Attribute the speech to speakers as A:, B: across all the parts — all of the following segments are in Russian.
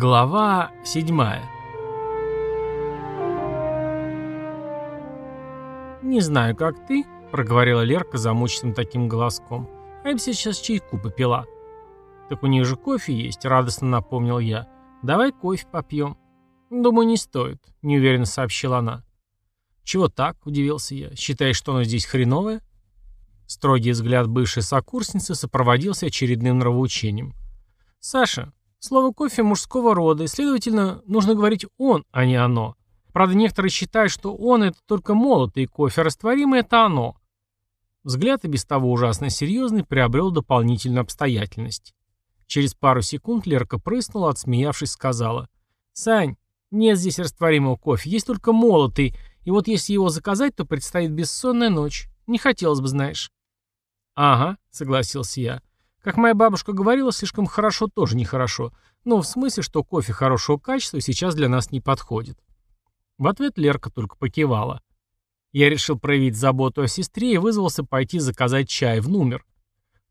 A: Глава 7 «Не знаю, как ты», — проговорила Лерка замученным таким голоском. «А я бы сейчас чайку попила». «Так у них же кофе есть», — радостно напомнил я. «Давай кофе попьем». «Думаю, не стоит», — неуверенно сообщила она. «Чего так?» — удивился я. «Считаешь, что оно здесь хреновое?» Строгий взгляд бывшей сокурсницы сопроводился очередным нравоучением. «Саша, слово «кофе» мужского рода, и, следовательно, нужно говорить «он», а не «оно». Правда, некоторые считают, что «он» — это только молотый кофе, а растворимый — это «оно». Взгляд, и без того ужасно серьезный, приобрел дополнительную обстоятельность. Через пару секунд Лерка прыснула, отсмеявшись, сказала. «Сань, нет здесь растворимого кофе, есть только молотый, и вот если его заказать, то предстоит бессонная ночь. Не хотелось бы, знаешь». «Ага», — согласился я. «Как моя бабушка говорила, слишком хорошо тоже нехорошо. Ну, в смысле, что кофе хорошего качества сейчас для нас не подходит». В ответ Лерка только покивала. Я решил проявить заботу о сестре и вызвался пойти заказать чай в номер.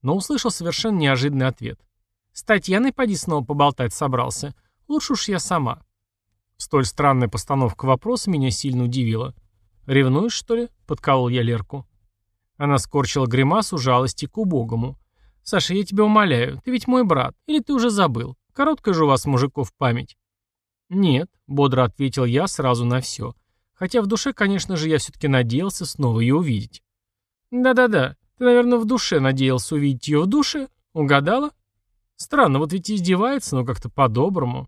A: Но услышал совершенно неожиданный ответ. «С Татьяной поди снова поболтать собрался. Лучше уж я сама». Столь странная постановка вопроса меня сильно удивила. «Ревнуешь, что ли?» — подколол я Лерку. Она скорчила гримасу жалости к убогому. «Саша, я тебя умоляю, ты ведь мой брат, или ты уже забыл? Короткая же у вас, мужиков, память». «Нет», — бодро ответил я сразу на все. Хотя в душе, конечно же, я все-таки надеялся снова ее увидеть. «Да-да-да, ты, наверное, в душе надеялся увидеть ее в душе? Угадала?» «Странно, вот ведь издевается, но как-то по-доброму».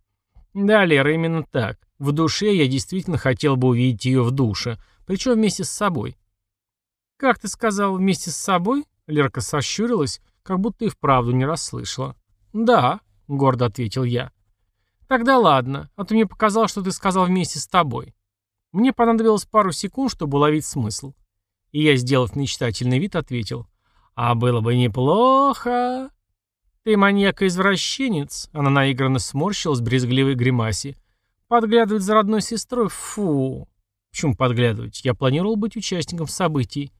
A: «Да, Лера, именно так. В душе я действительно хотел бы увидеть ее в душе, причем вместе с собой. «Как ты сказал, вместе с собой?» Лерка сощурилась, как будто и вправду не расслышала. «Да», — гордо ответил я. «Тогда ладно, а то мне показалось, что ты сказал вместе с тобой». Мне понадобилось пару секунд, чтобы уловить смысл. И я, сделав мечтательный вид, ответил. «А было бы неплохо...» «Ты маньяк-извращенец», — она наигранно сморщилась брезгливой гримасе. «Подглядывать за родной сестрой? Фу!» «Почему подглядывать? Я планировал быть участником событий».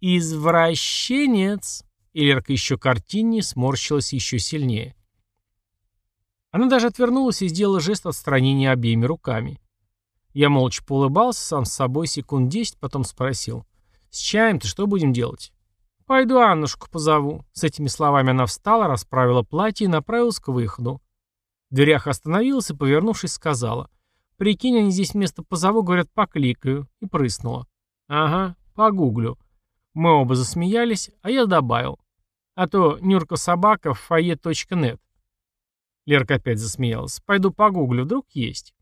A: «Извращенец!» И Лерка еще картиннее сморщилась еще сильнее. Она даже отвернулась и сделала жест отстранения обеими руками. Я молча поулыбался сам с собой секунд десять, потом спросил. «С чаем-то что будем делать?» «Пойду Аннушку позову». С этими словами она встала, расправила платье и направилась к выходу. В дверях остановилась и, повернувшись, сказала. «Прикинь, они здесь вместо позову, говорят, покликаю». И прыснула. «Ага, погуглю». Мы оба засмеялись, а я добавил. А то Нюрка Собака в фойе.нет. Лерка опять засмеялась. Пойду погуглю, вдруг есть.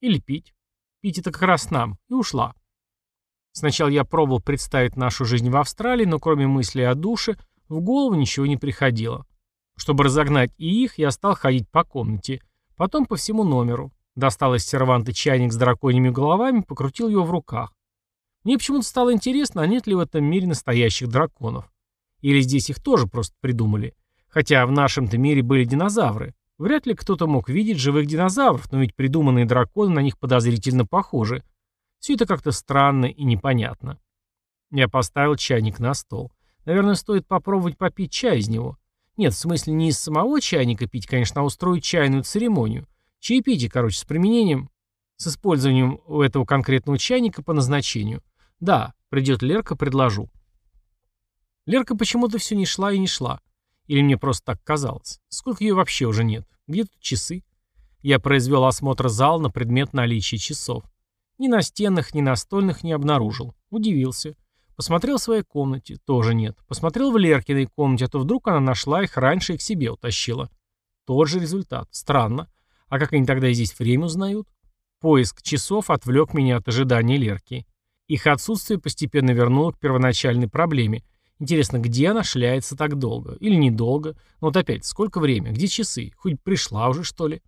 A: Или пить. Пить это как раз нам. И ушла. Сначала я пробовал представить нашу жизнь в Австралии, но кроме мыслей о душе, в голову ничего не приходило. Чтобы разогнать и их, я стал ходить по комнате. Потом по всему номеру. Достал из серванта чайник с драконьими головами, покрутил его в руках. Мне почему-то стало интересно, а нет ли в этом мире настоящих драконов. Или здесь их тоже просто придумали. Хотя в нашем-то мире были динозавры. Вряд ли кто-то мог видеть живых динозавров, но ведь придуманные драконы на них подозрительно похожи. Все это как-то странно и непонятно. Я поставил чайник на стол. Наверное, стоит попробовать попить чай из него. Нет, в смысле не из самого чайника пить, конечно, а устроить чайную церемонию. Чаепитие, короче, с применением, с использованием этого конкретного чайника по назначению. «Да, придет Лерка, предложу». Лерка почему-то все не шла и не шла. Или мне просто так казалось. Сколько ее вообще уже нет? Где тут часы? Я произвел осмотр зала на предмет наличия часов. Ни настенных, ни настольных не обнаружил. Удивился. Посмотрел в своей комнате. Тоже нет. Посмотрел в Леркиной комнате, а то вдруг она нашла их раньше и к себе утащила. Тот же результат. Странно. А как они тогда здесь время узнают? Поиск часов отвлек меня от ожидания Лерки. Их отсутствие постепенно вернуло к первоначальной проблеме. Интересно, где она шляется так долго? Или недолго? Но ну вот опять, сколько время? Где часы? Хоть пришла уже, что ли?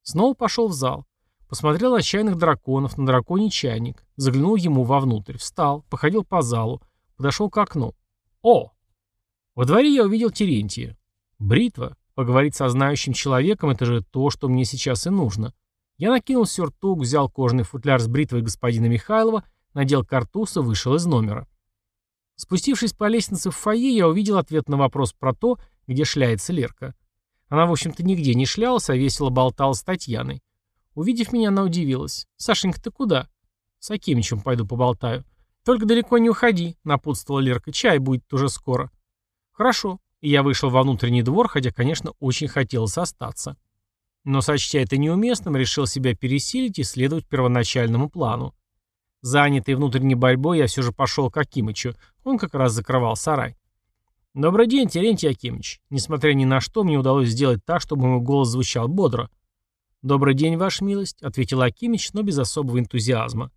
A: Снова пошел в зал. Посмотрел на чайных драконов, на драконий чайник. Заглянул ему вовнутрь. Встал, походил по залу. Подошел к окну. О! Во дворе я увидел Терентия. Бритва. Поговорить со знающим человеком — это же то, что мне сейчас и нужно. Я накинул сюртук, взял кожаный футляр с бритвой господина Михайлова — надел картуз и вышел из номера. Спустившись по лестнице в фойе, я увидел ответ на вопрос про то, где шляется Лерка. Она, в общем-то, нигде не шлялась, а весело болтала с Татьяной. Увидев меня, она удивилась. «Сашенька, ты куда?» «С Акимичем пойду поболтаю». «Только далеко не уходи», — напутствовала Лерка. «Чай будет уже скоро». «Хорошо». И я вышел во внутренний двор, хотя, конечно, очень хотелось остаться. Но, сочтя это неуместным, решил себя пересилить и следовать первоначальному плану. Занятый внутренней борьбой, я все же пошел к Акимычу. Он как раз закрывал сарай. «Добрый день, Терентий Акимыч. Несмотря ни на что, мне удалось сделать так, чтобы мой голос звучал бодро. «Добрый день, Ваша милость», — ответил Акимыч, но без особого энтузиазма.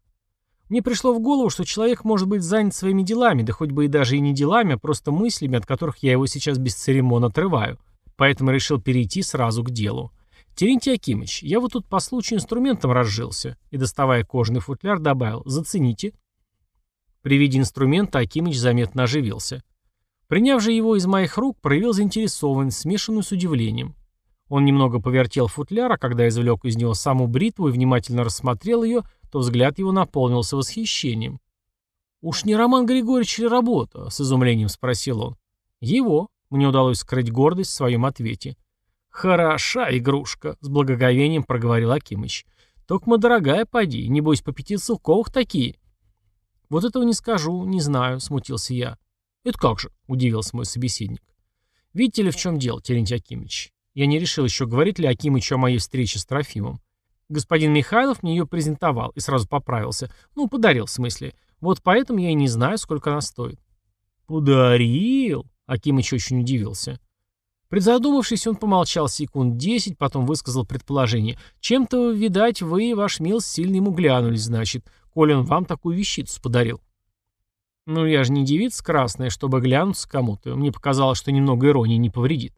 A: Мне пришло в голову, что человек может быть занят своими делами, да хоть бы и даже и не делами, а просто мыслями, от которых я его сейчас без церемон отрываю. Поэтому решил перейти сразу к делу. «Терентий Акимыч, я вот тут по случаю инструментом разжился», и, доставая кожаный футляр, добавил «Зацените». При виде инструмента Акимыч заметно оживился. Приняв же его из моих рук, проявил заинтересованность, смешанную с удивлением. Он немного повертел футляр, а когда извлек из него саму бритву и внимательно рассмотрел ее, то взгляд его наполнился восхищением. «Уж не Роман Григорьевич ли работа?» — с изумлением спросил он. «Его», — мне удалось скрыть гордость в своем ответе. «Хороша игрушка», — с благоговением проговорил Акимыч. «Токма дорогая, поди, небось по пяти целковых такие». «Вот этого не скажу, не знаю», — смутился я. «Это как же?» — удивился мой собеседник. «Видите ли, в чем дело, Терентий Акимыч? Я не решил еще, говорить ли Акимычу о моей встрече с Трофимом. Господин Михайлов мне ее презентовал и сразу поправился. Ну, подарил, в смысле. Вот поэтому я и не знаю, сколько она стоит. «Подарил?» — Акимыч очень удивился. Призадумавшись, он помолчал секунд десять, потом высказал предположение. «Чем-то, видать, вы, ваш милость, сильно ему глянулись, значит, коли он вам такую вещицу подарил». «Ну, я же не девица красная, чтобы глянуться кому-то. Мне показалось, что немного иронии не повредит».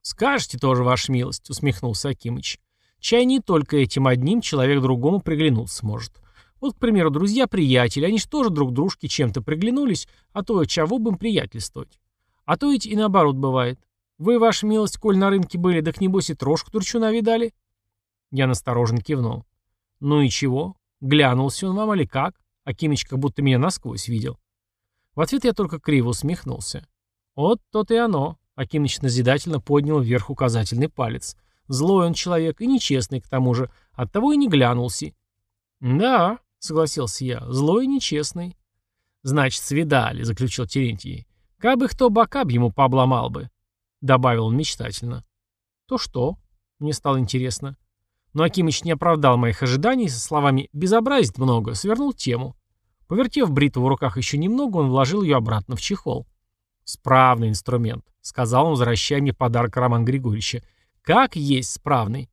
A: «Скажете тоже, ваша милость», — усмехнулся Акимыч. «Чай не только этим одним человек другому приглянуться может. Вот, к примеру, друзья-приятели, они же тоже друг дружке чем-то приглянулись, а то чего бы им приятельствовать. А то ведь и наоборот бывает. Вы, ваша милость, коль на рынке были, так небось и трошку турчуна видали?» Я насторожен кивнул. «Ну и чего? Глянулся он вам или как?» Акимыч как будто меня насквозь видел. В ответ я только криво усмехнулся. «Вот то-то и оно. Акимыч назидательно поднял вверх указательный палец. Злой он человек и нечестный к тому же, оттого и не глянулся. «Да», — согласился я, — «злой и нечестный». «Значит, свидали», — заключил Терентий. «Кабы кто бокаб ему пообломал бы», — добавил он мечтательно. «То что?» — мне стало интересно. Но Акимыч не оправдал моих ожиданий со словами «безобразит много», свернул тему. Повертев бритву в руках еще немного, он вложил ее обратно в чехол. «Справный инструмент», — сказал он, возвращая мне подарок Роман Григорьевича. «Как есть справный».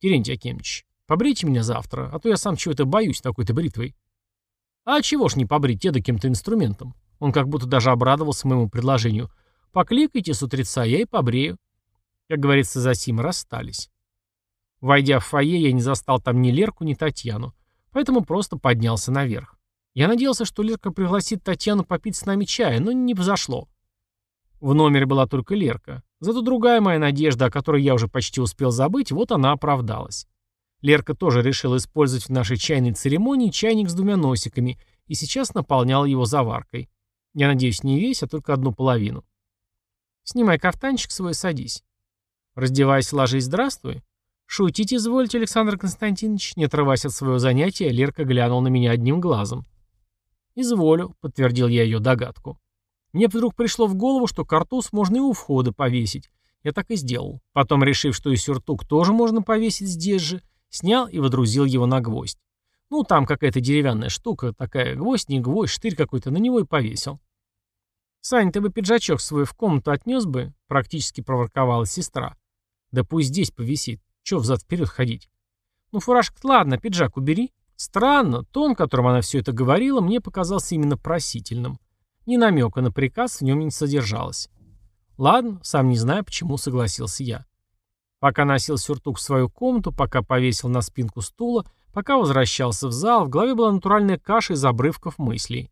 A: «Терентий Акимович, побрейте меня завтра, а то я сам чего-то боюсь такой-то бритвой». «А чего ж не побрить каким-то инструментом?» Он как будто даже обрадовался моему предложению. «Покликайте с утреца, я и побрею». Как говорится, за сим расстались. Войдя в фойе, я не застал там ни Лерку, ни Татьяну, поэтому просто поднялся наверх. Я надеялся, что Лерка пригласит Татьяну попить с нами чая, но не взошло. В номере была только Лерка. Зато другая моя надежда, о которой я уже почти успел забыть, вот она оправдалась. Лерка тоже решила использовать в нашей чайной церемонии чайник с двумя носиками и сейчас наполняла его заваркой. Я надеюсь, не весь, а только одну половину. Снимай кафтанчик свой садись. Раздевайся, ложись, здравствуй. Шутить извольте, Александр Константинович. Не отрываясь от своего занятия, Лерка глянул на меня одним глазом. «Изволю», — подтвердил я ее догадку. Мне вдруг пришло в голову, что картуз можно и у входа повесить. Я так и сделал. Потом, решив, что и сюртук тоже можно повесить здесь же, снял и водрузил его на гвоздь. Ну, там какая-то деревянная штука, такая гвоздь, не гвоздь, штырь какой-то, на него и повесил. «Сань, ты бы пиджачок свой в комнату отнес бы?» — практически проворковала сестра. «Да пусть здесь повисит. Чё взад-вперед ходить?» «Ну, фуражка ладно, пиджак убери», Странно, тон, которым она все это говорила, мне показался именно просительным. Ни намека на приказ в нем не содержалось. Ладно, сам не знаю, почему согласился я. Пока носил сюртук в свою комнату, пока повесил на спинку стула, пока возвращался в зал, в голове была натуральная каша из обрывков мыслей.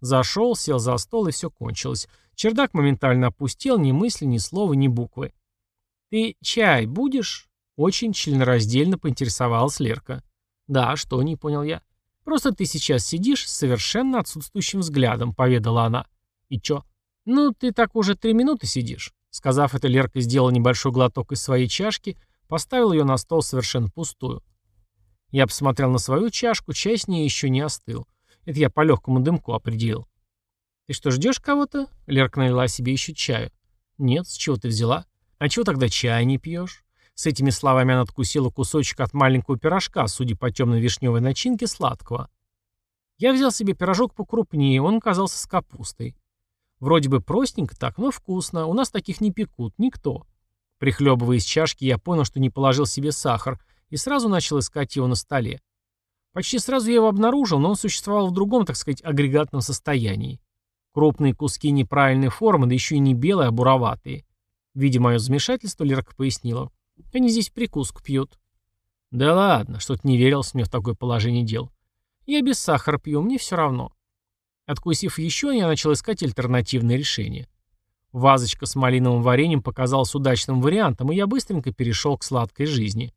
A: Зашел, сел за стол, и все кончилось. Чердак моментально опустел, ни мысли, ни слова, ни буквы. «Ты чай будешь?» Очень членораздельно поинтересовалась Лерка. «Да, что?» — не понял я. «Просто ты сейчас сидишь с совершенно отсутствующим взглядом», — поведала она. «И чё?» «Ну, ты так уже три минуты сидишь», — Сказав это, Лерка сделала небольшой глоток из своей чашки, поставила ее на стол совершенно пустую. Я посмотрел на свою чашку, чай с ней еще не остыл. Это я по легкому дымку определил. «Ты что, ждешь кого-то?» Лерка налила себе еще чаю. «Нет, с чего ты взяла? А чего тогда чай не пьешь?» С этими словами она откусила кусочек от маленького пирожка, судя по темной вишневой начинке, сладкого. Я взял себе пирожок покрупнее, он оказался с капустой. Вроде бы простенько так, но вкусно. У нас таких не пекут, никто. Прихлебывая из чашки, я понял, что не положил себе сахар, и сразу начал искать его на столе. Почти сразу я его обнаружил, но он существовал в другом, так сказать, агрегатном состоянии. Крупные куски неправильной формы, да еще и не белые, а буроватые. Видя мое замешательство, Лерка пояснила. Они здесь прикуску пьют. Да ладно, что-то не верилось мне в такое положение дел. Я без сахара пью, мне все равно. Откусив еще, я начал искать альтернативные решения. Вазочка с малиновым вареньем показалась удачным вариантом, и я быстренько перешел к сладкой жизни.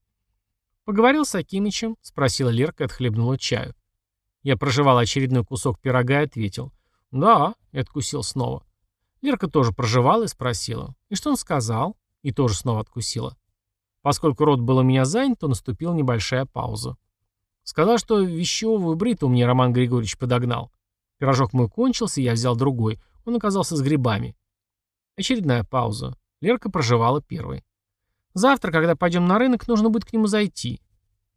A: «Поговорил с Акимычем?» — спросила Лерка и отхлебнула чаю. Я прожевал очередной кусок пирога и ответил. «Да», — и откусил снова. Лерка тоже прожевала и спросила. «И что он сказал?» И тоже снова откусила. Поскольку рот был у меня занят, то наступила небольшая пауза. Сказал, что вещевую бриту мне Роман Григорьевич подогнал. Пирожок мой кончился, я взял другой. Он оказался с грибами. Очередная пауза. Лерка проживала первой. Завтра, когда пойдем на рынок, нужно будет к нему зайти.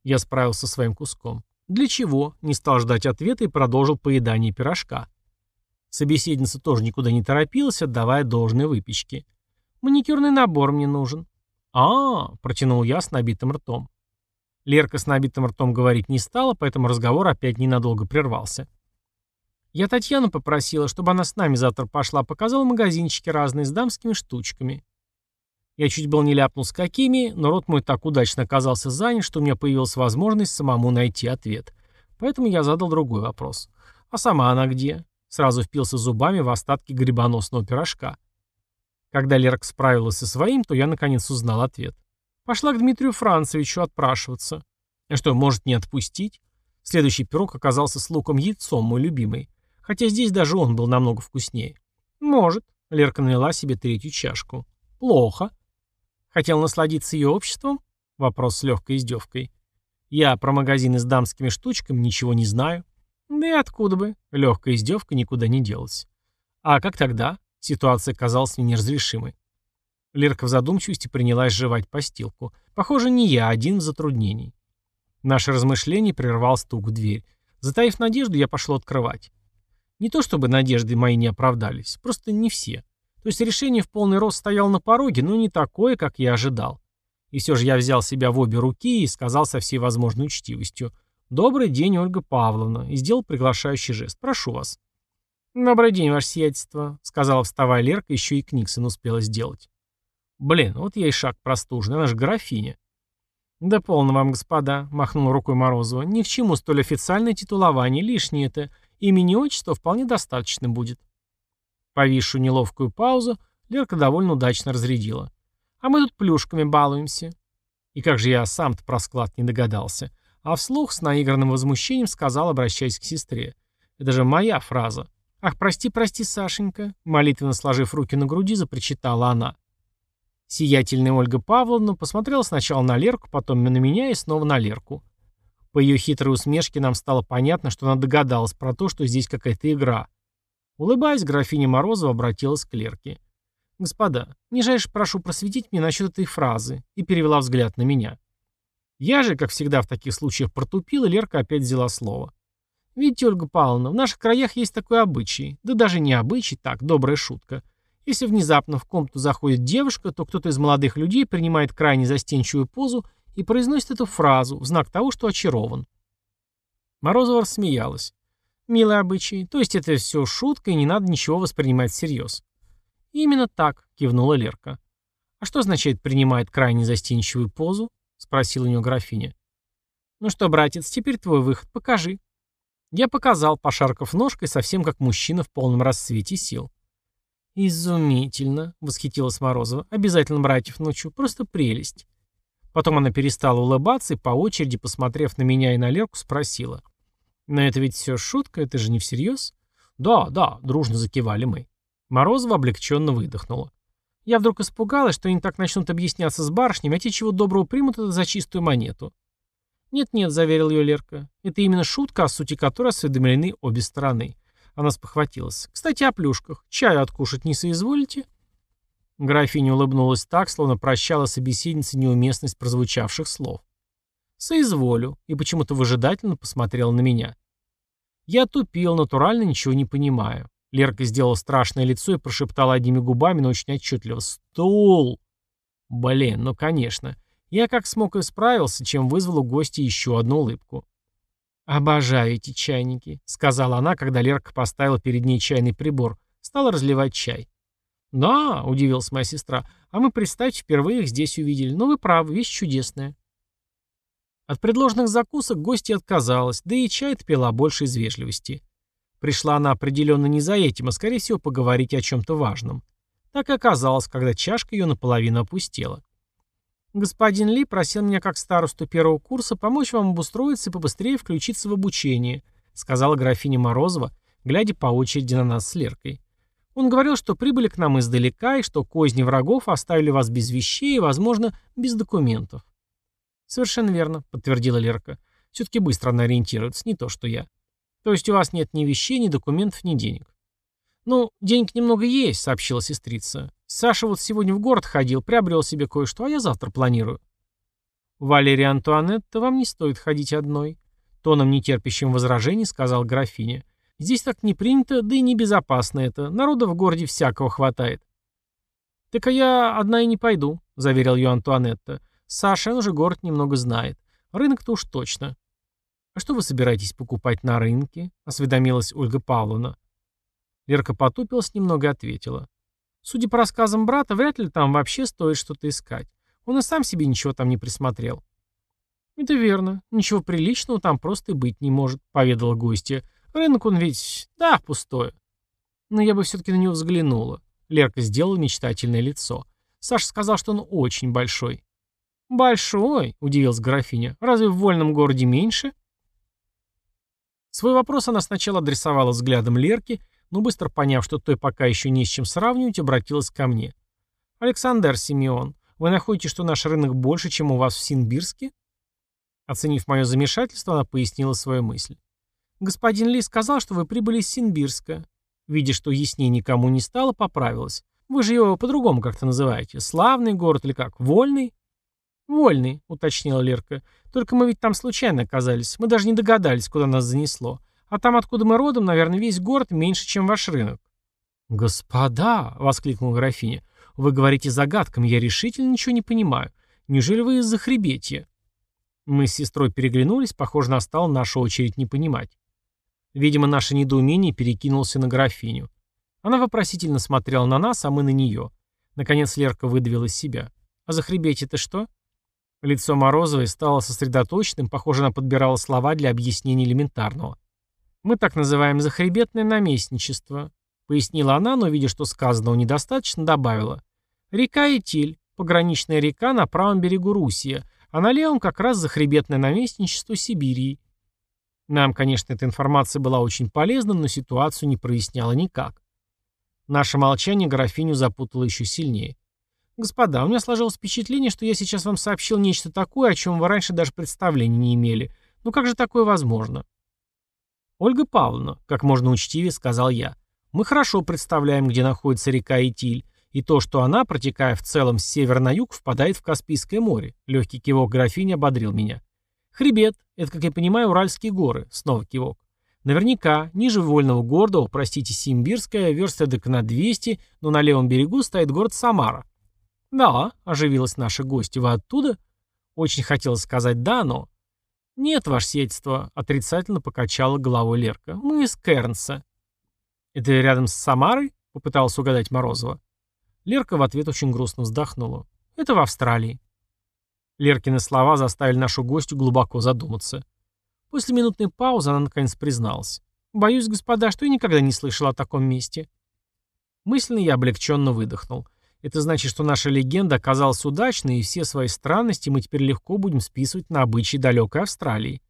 A: Я справился со своим куском. Для чего? Не стал ждать ответа и продолжил поедание пирожка. Собеседница тоже никуда не торопилась, отдавая должной выпечки. Маникюрный набор мне нужен. а, -а, -а протянул я с набитым ртом. Лерка с набитым ртом говорить не стала, поэтому разговор опять ненадолго прервался. Я Татьяну попросила, чтобы она с нами завтра пошла, показала магазинчики разные с дамскими штучками. Я чуть был не ляпнул с какими, но рот мой так удачно оказался занят, что у меня появилась возможность самому найти ответ. Поэтому я задал другой вопрос. А сама она где? Сразу впился зубами в остатки грибоносного пирожка. Когда Лерк справилась со своим, то я наконец узнал ответ. Пошла к Дмитрию Францевичу отпрашиваться. А что, может не отпустить? Следующий пирог оказался с луком яйцом, мой любимый. Хотя здесь даже он был намного вкуснее. Может. Лерка налила себе третью чашку. Плохо. Хотел насладиться ее обществом? Вопрос с легкой издевкой. Я про магазины с дамскими штучками ничего не знаю. Да и откуда бы? Легкая издевка никуда не делась. А как тогда? Ситуация казалась мне неразрешимой. Лерка в задумчивости принялась жевать постилку. Похоже, не я один в затруднении. Наше размышление прервал стук в дверь. Затаив надежду, я пошел открывать. Не то чтобы надежды мои не оправдались, просто не все. То есть решение в полный рост стояло на пороге, но не такое, как я ожидал. И все же я взял себя в обе руки и сказал со всей возможной учтивостью. «Добрый день, Ольга Павловна», и сделал приглашающий жест. «Прошу вас». «Добрый день, ваше сиятельство», — сказала вставая Лерка, еще и Книксон успела сделать. «Блин, вот и шаг простужный, она же графиня». «Да полно вам, господа», — махнул рукой Морозова. «Ни к чему столь официальное титулование, лишнее это. Имени отчества вполне достаточно будет. Повисшую неловкую паузу Лерка довольно удачно разрядила. А мы тут плюшками балуемся. И как же я сам-то про склад не догадался. А вслух с наигранным возмущением сказал, обращаясь к сестре. Это же моя фраза. «Ах, прости, прости, Сашенька», молитвенно сложив руки на груди, запричитала она. Сиятельная Ольга Павловна посмотрела сначала на Лерку, потом на меня и снова на Лерку. По ее хитрой усмешке нам стало понятно, что она догадалась про то, что здесь какая-то игра. Улыбаясь, графиня Морозова обратилась к клерке. «Господа, нижайше прошу просветить мне насчет этой фразы», и перевела взгляд на меня. Я же, как всегда в таких случаях, протупил, и Лерка опять взяла слово. «Видите, Ольга Павловна, в наших краях есть такой обычай, да даже не обычай, так, добрая шутка. Если внезапно в комнату заходит девушка, то кто-то из молодых людей принимает крайне застенчивую позу и произносит эту фразу в знак того, что очарован. Морозова рассмеялась. Милый обычай, то есть это все шутка и не надо ничего воспринимать всерьез. Именно так, кивнула Лерка. А что означает принимает крайне застенчивую позу? Спросила у нее графиня. Ну что, братец, теперь твой выход, покажи. Я показал, пошаркав ножкой, совсем как мужчина в полном расцвете сил. «Изумительно!» — восхитилась Морозова. «Обязательно братьев научу. Просто прелесть!» Потом она перестала улыбаться и по очереди, посмотрев на меня и на Лерку, спросила. «Но это ведь все шутка, это же не всерьез?» «Да, да», — дружно закивали мы. Морозова облегченно выдохнула. Я вдруг испугалась, что они так начнут объясняться с барышнями, а те чего доброго примут это за чистую монету. «Нет-нет», — заверил ее Лерка, — «это именно шутка, о сути которой осведомлены обе стороны». Она спохватилась. «Кстати, о плюшках. Чаю откушать не соизволите?» Графиня улыбнулась так, словно прощала собеседнице неуместность прозвучавших слов. «Соизволю», и почему-то выжидательно посмотрела на меня. Я тупил, натурально ничего не понимаю. Лерка сделала страшное лицо и прошептала одними губами, но очень отчетливо. «Стул!» Блин, ну конечно. Я как смог и справился, чем вызвал у гостя еще одну улыбку. «Обожаю эти чайники», — сказала она, когда Лерка поставила перед ней чайный прибор. Стала разливать чай. «Да», — удивилась моя сестра, — «а мы, представьте, впервые их здесь увидели. Но вы правы, вещь чудесная». От предложенных закусок гостья отказалась, да и чай пила больше из вежливости. Пришла она определенно не за этим, а скорее всего поговорить о чем-то важном. Так и оказалось, когда чашка ее наполовину опустела. Господин Ли просил меня как старосту первого курса помочь вам обустроиться и побыстрее включиться в обучение, сказала графиня Морозова, глядя по очереди на нас с Леркой. Он говорил, что прибыли к нам издалека и что козни врагов оставили вас без вещей и, возможно, без документов. Совершенно верно, подтвердила Лерка. Все-таки быстро она ориентируется, не то что я. То есть у вас нет ни вещей, ни документов, ни денег. «Ну, денег немного есть», — сообщила сестрица. «Саша вот сегодня в город ходил, приобрел себе кое-что, а я завтра планирую». «Валерия Антуанетта, вам не стоит ходить одной», — тоном нетерпящим возражений сказал графиня. «Здесь так не принято, да и небезопасно это. Народа в городе всякого хватает». «Так а я одна и не пойду», — заверил ее Антуанетта. «Саша, он уже город немного знает. Рынок-то уж точно». «А что вы собираетесь покупать на рынке?» — осведомилась Ольга Павловна. Лерка потупилась немного и ответила. Судя по рассказам брата, вряд ли там вообще стоит что-то искать. Он и сам себе ничего там не присмотрел. «Это верно. Ничего приличного там просто и быть не может», — поведала гостья. «Рынок он ведь... да, пустое». Но я бы все-таки на него взглянула. Лерка сделала мечтательное лицо. Саша сказал, что он очень большой. «Большой?» — удивилась графиня. «Разве в вольном городе меньше?» Свой вопрос она сначала адресовала взглядом Лерки, но быстро поняв, что той пока еще не с чем сравнивать, обратилась ко мне. «Александр Симеон, вы находите, что наш рынок больше, чем у вас в Синбирске?» Оценив мое замешательство, она пояснила свою мысль. «Господин Ли сказал, что вы прибыли из Синбирска. Видя, что яснее никому не стало, поправилась. Вы же его по-другому как-то называете. Славный город или как? Вольный?» «Вольный», — уточнила Лерка. «Только мы ведь там случайно оказались. Мы даже не догадались, куда нас занесло. А там, откуда мы родом, наверное, весь город меньше, чем ваш рынок». «Господа!» — воскликнула графиня. «Вы говорите загадками, я решительно ничего не понимаю. Неужели вы из-за хребетия?» Мы с сестрой переглянулись, похоже, настала наша очередь не понимать. Видимо, наше недоумение перекинулся на графиню. Она вопросительно смотрела на нас, а мы на нее. Наконец Лерка выдавила из себя. «А за хребетие-то что?» Лицо Морозовой стало сосредоточенным, похоже, она подбирала слова для объяснения элементарного. «Мы так называем захребетное наместничество», — пояснила она, но, видя, что сказанного недостаточно, добавила. «Река Итиль, пограничная река на правом берегу Русия, а на левом как раз захребетное наместничество Сибири». Нам, конечно, эта информация была очень полезна, но ситуацию не проясняла никак. Наше молчание графиню запутало еще сильнее. «Господа, у меня сложилось впечатление, что я сейчас вам сообщил нечто такое, о чем вы раньше даже представления не имели. Ну как же такое возможно?» «Ольга Павловна», — как можно учтивее сказал я, — «мы хорошо представляем, где находится река Итиль, и то, что она, протекая в целом с севера на юг, впадает в Каспийское море». Легкий кивок графини ободрил меня. «Хребет — это, как я понимаю, Уральские горы», — снова кивок. Наверняка, ниже вольного города, простите, Симбирская, верста эдак на 200, но на левом берегу стоит город Самара. «Да», — оживилась наша гостья, — «вы оттуда?» Очень хотелось сказать «да», но... «Нет, ваше сиятельство», — отрицательно покачала головой Лерка. «Мы из Кернса». «Это рядом с Самарой?» — попыталась угадать Морозова. Лерка в ответ очень грустно вздохнула. «Это в Австралии». Леркины слова заставили нашу гостью глубоко задуматься. После минутной паузы она наконец призналась. «Боюсь, господа, что я никогда не слышала о таком месте». Мысленно я облегченно выдохнул. Это значит, что наша легенда оказалась удачной, и все свои странности мы теперь легко будем списывать на обычаи далекой Австралии.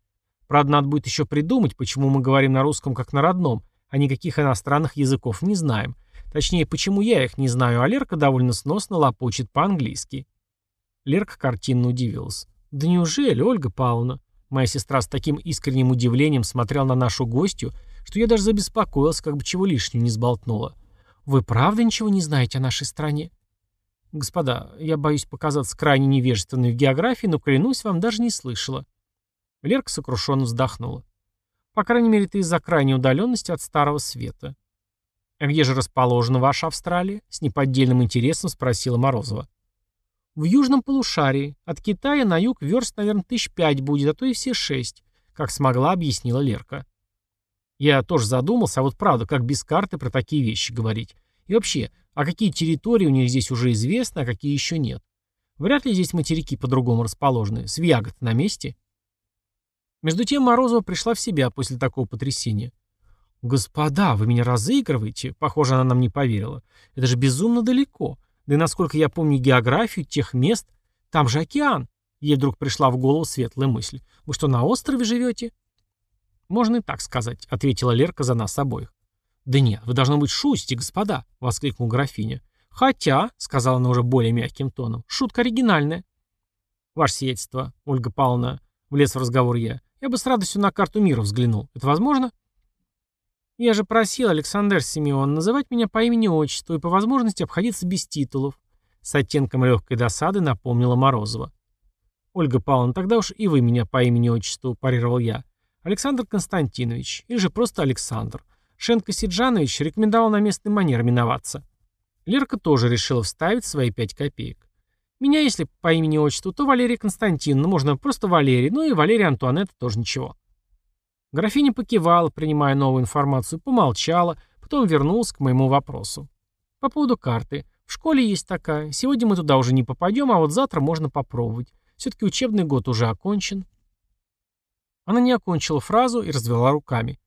A: Правда, надо будет еще придумать, почему мы говорим на русском как на родном, а никаких иностранных языков не знаем. Точнее, почему я их не знаю, а Лерка довольно сносно лопочет по-английски. Лерка картинно удивилась. «Да неужели, Ольга Павловна?» Моя сестра с таким искренним удивлением смотрела на нашу гостью, что я даже забеспокоился, как бы чего лишнего не сболтнула. «Вы правда ничего не знаете о нашей стране?» «Господа, я боюсь показаться крайне невежественной в географии, но, клянусь, вам даже не слышала». Лерка сокрушенно вздохнула. «По крайней мере, ты из-за крайней удаленности от Старого Света». «А где же расположена ваша Австралия?» — с неподдельным интересом спросила Морозова. В южном полушарии. От Китая на юг верст, наверное, тысяч пять будет, а то и все шесть, как смогла, объяснила Лерка. Я тоже задумался, а вот правда, как без карты про такие вещи говорить. И вообще, а какие территории у них здесь уже известны, а какие еще нет? Вряд ли здесь материки по-другому расположены. Свияга на месте. Между тем Морозова пришла в себя после такого потрясения. «Господа, вы меня разыгрываете?» Похоже, она нам не поверила. «Это же безумно далеко. Да и насколько я помню географию тех мест, там же океан. Ей вдруг пришла в голову светлая мысль. Вы что, на острове живете? Можно и так сказать, ответила Лерка за нас обоих. Да нет, вы должны быть шусти, господа, воскликнул графиня. Хотя, сказала она уже более мягким тоном, шутка оригинальная. Ваше сиятельство, Ольга Павловна, влез в разговор я. Я бы с радостью на карту мира взглянул. Это возможно? «Я же просил, Александр Симеон, называть меня по имени-отчеству и по возможности обходиться без титулов», с оттенком легкой досады напомнила Морозова. «Ольга Павловна, тогда уж и вы меня по имени-отчеству», парировал я. «Александр Константинович, или же просто Александр. Шенко Сиджанович рекомендовал на местный манер именоваться». Лерка тоже решила вставить свои пять копеек. Меня, если по имени-отчеству, то Валерия Константиновна, можно просто Валерий, ну и Валерия Антуанетта тоже ничего. Графиня покивала, принимая новую информацию, помолчала, потом вернулась к моему вопросу. По поводу карты. В школе есть такая. Сегодня мы туда уже не попадем, а вот завтра можно попробовать. Все-таки учебный год уже окончен. Она не окончила фразу и развела руками.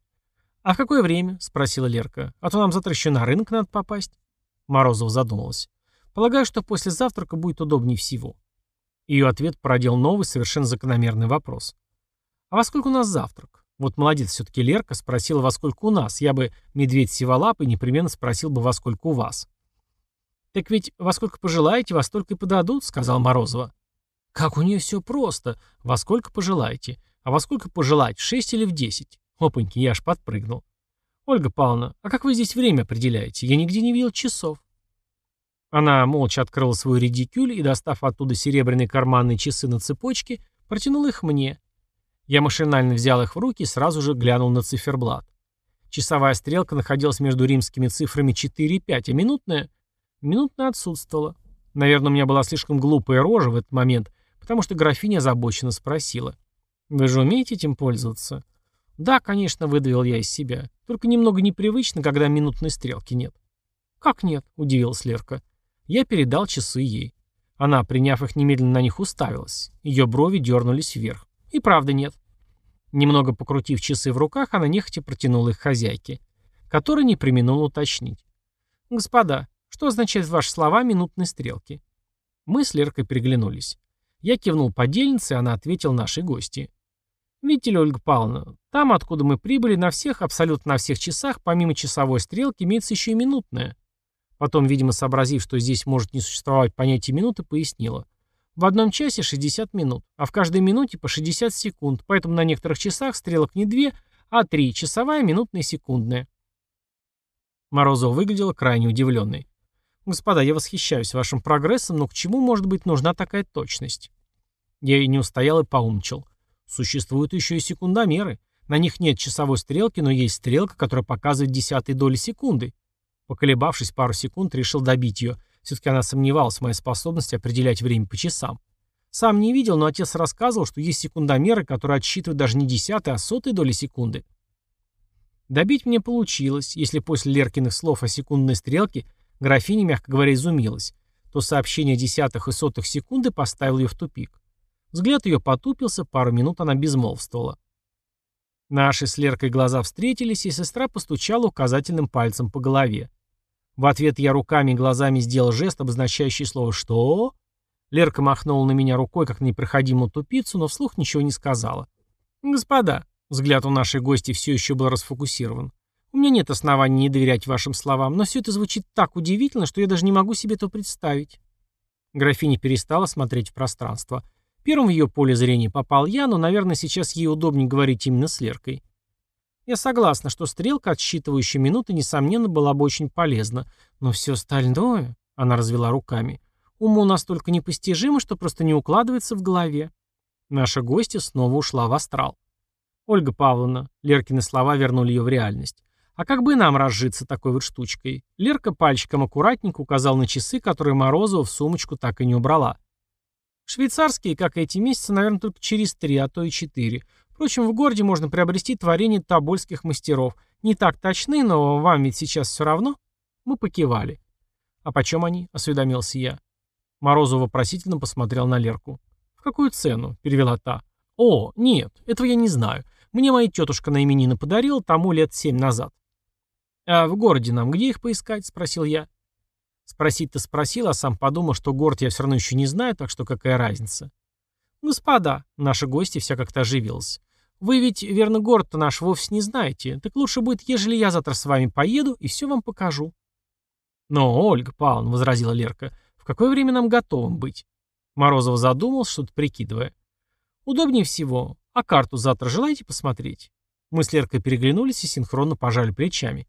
A: «А в какое время?» — спросила Лерка. «А то нам завтра еще на рынок надо попасть». Морозов задумалась. «Полагаю, что после завтрака будет удобнее всего». Ее ответ породил новый, совершенно закономерный вопрос. «А во сколько у нас завтрак?» Вот молодец все-таки Лерка спросила, во сколько у нас. Я бы медведь сиволап и непременно спросил бы, во сколько у вас. «Так ведь во сколько пожелаете, во столько и подадут», — сказал Морозова. «Как у нее все просто. Во сколько пожелаете. А во сколько пожелать, в шесть или в десять?» Опаньки, я аж подпрыгнул. «Ольга Павловна, а как вы здесь время определяете? Я нигде не видел часов». Она молча открыла свой редикюль и, достав оттуда серебряные карманные часы на цепочке, протянула их мне. Я машинально взял их в руки и сразу же глянул на циферблат. Часовая стрелка находилась между римскими цифрами 4 и 5, а минутная... Минутная отсутствовала. Наверное, у меня была слишком глупая рожа в этот момент, потому что графиня озабоченно спросила. «Вы же умеете этим пользоваться?» «Да, конечно», — выдавил я из себя. «Только немного непривычно, когда минутной стрелки нет». «Как нет?» — удивилась Лерка. Я передал часы ей. Она, приняв их, немедленно на них уставилась. Ее брови дернулись вверх. И правда нет. Немного покрутив часы в руках, она нехотя протянула их хозяйке, которая не применула уточнить. «Господа, что означают ваши слова минутной стрелки?» Мы с Леркой переглянулись. Я кивнул подельнице, она ответила нашей гости. «Видите ли, Ольга Павловна, там, откуда мы прибыли, на всех, абсолютно на всех часах, помимо часовой стрелки, имеется еще и минутная». Потом, видимо, сообразив, что здесь может не существовать понятие минуты, пояснила. В одном часе 60 минут, а в каждой минуте по 60 секунд, поэтому на некоторых часах стрелок не две, а три, часовая, минутная секундная. Морозова выглядела крайне удивленной. «Господа, я восхищаюсь вашим прогрессом, но к чему может быть нужна такая точность?» Я и не устоял и поумчил. Существуют еще и секундомеры. На них нет часовой стрелки, но есть стрелка, которая показывает десятые доли секунды. Поколебавшись пару секунд, решил добить ее. Все-таки она сомневалась в моей способности определять время по часам. Сам не видел, но отец рассказывал, что есть секундомеры, которые отсчитывают даже не десятые, а сотые доли секунды. Добить мне получилось, если после Леркиных слов о секундной стрелке графиня, мягко говоря, изумилась, то сообщение десятых и сотых секунды поставил ее в тупик. Взгляд ее потупился, пару минут она безмолвствовала. Наши с Леркой глаза встретились, и сестра постучала указательным пальцем по голове. В ответ я руками и глазами сделал жест, обозначающий слово «что?». Лерка махнула на меня рукой, как на непроходимую тупицу, но вслух ничего не сказала. «Господа», взгляд у нашей гости все еще был расфокусирован, У меня нет оснований не доверять вашим словам, но все это звучит так удивительно, что я даже не могу себе это представить». Графиня перестала смотреть в пространство. Первым в ее поле зрения попал я, но, наверное, сейчас ей удобнее говорить именно с Леркой. Я согласна, что стрелка, отсчитывающая минуты, несомненно, была бы очень полезна. Но все остальное, она развела руками, уму настолько непостижимо, что просто не укладывается в голове. Наша гостья снова ушла в астрал. Ольга Павловна, Леркины слова вернули ее в реальность. А как бы нам разжиться такой вот штучкой? Лерка пальчиком аккуратненько указал на часы, которые Морозова в сумочку так и не убрала. Швейцарские, как и эти месяцы, наверное, только через три, а то и четыре. Впрочем, в городе можно приобрести творение тобольских мастеров. Не так точны, но вам ведь сейчас все равно. Мы покивали. «А почем они?» — осведомился я. Морозов вопросительно посмотрел на Лерку. «В какую цену?» — перевела та. «О, нет, этого я не знаю. Мне моя тетушка на именины подарила тому лет семь назад». «А в городе нам где их поискать?» — спросил я. Спросить-то спросил, а сам подумал, что город я все равно еще не знаю, так что какая разница. «Господа», — наша гостья вся как-то оживилась, вы ведь, верно, город-то наш вовсе не знаете. Так лучше будет, ежели я завтра с вами поеду и все вам покажу. Но, Ольга Павловна, — возразила Лерка, — в какое время нам готовым быть? Морозов задумался, что-то прикидывая. Удобнее всего. А карту завтра желаете посмотреть? Мы с Леркой переглянулись и синхронно пожали плечами.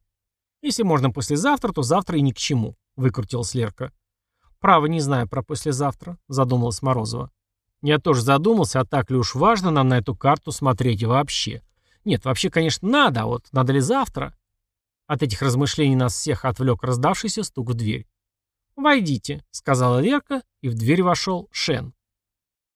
A: Если можно послезавтра, то завтра и ни к чему, — выкрутилась Лерка. Право не знаю про послезавтра, — задумалась Морозова. Я тоже задумался, а так ли уж важно нам на эту карту смотреть вообще. Нет, вообще, конечно, надо, а вот надо ли завтра? От этих размышлений нас всех отвлек раздавшийся стук в дверь. «Войдите», — сказала Лерка, и в дверь вошел Шен.